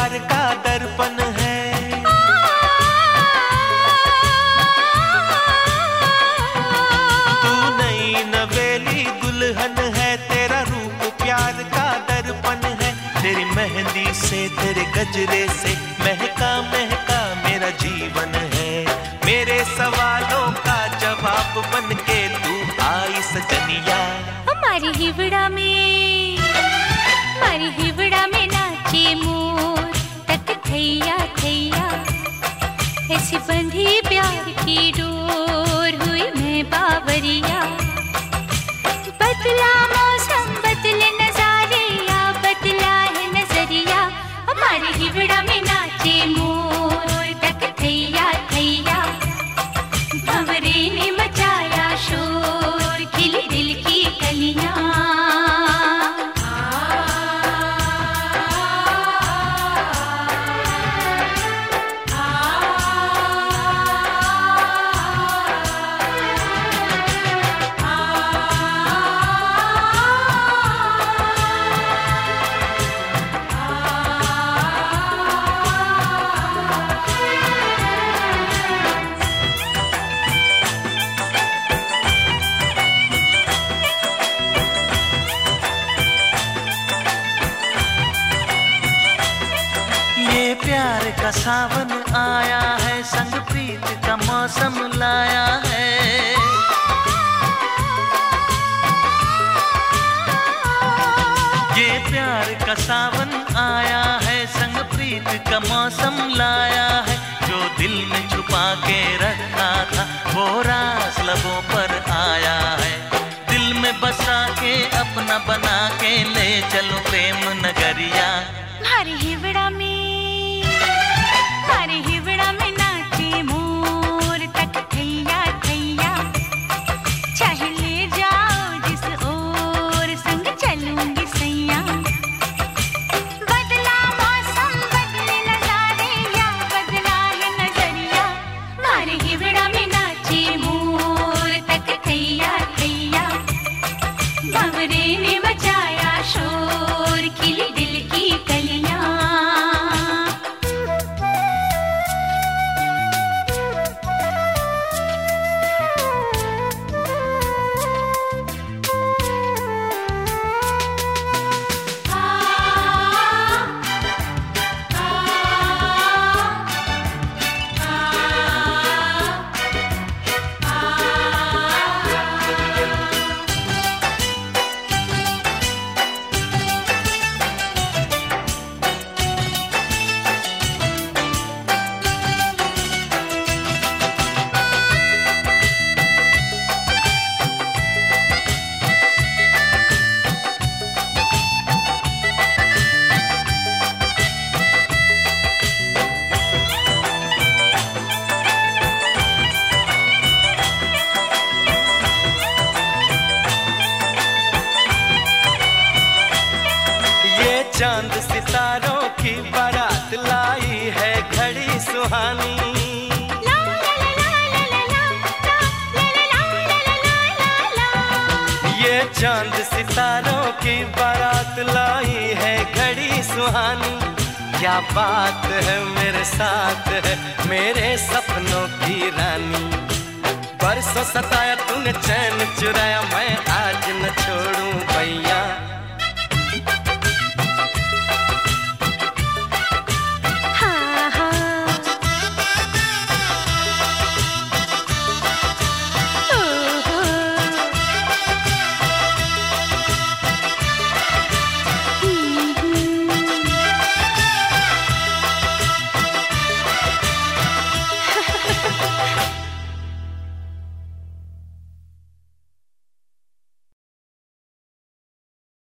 प्यार का दर्पण है। तू नई नवेली दुल्हन है, तेरा रूप प्यार का दर्पण है। तेरी मेहंदी से, तेरे गजरे से महका महका मेरा जीवन है। मेरे सवालों का जवाब बन के तू आई सजनिया हमारी ही हिवड़ा में। बावरिया का सावन आया है संग प्रीत का मौसम लाया है। ये प्यार का सावन आया है संग प्रीत का मौसम लाया है। जो दिल में छुपा के रखा था, वो रास लबों पर आया है। दिल में बसा के, अपना बना के ले चलो प्रेम नगरिया। हमारी हिवड़ा में चाँद सितारों की बारात लाई है घड़ी सुहानी। ये चाँद सितारों की बारात लाई है घड़ी सुहानी। क्या बात है मेरे साथ है मेरे सपनों की रानी। परसों सताया तूने चैन चुराया, मैं आज न छोड़ू भैया।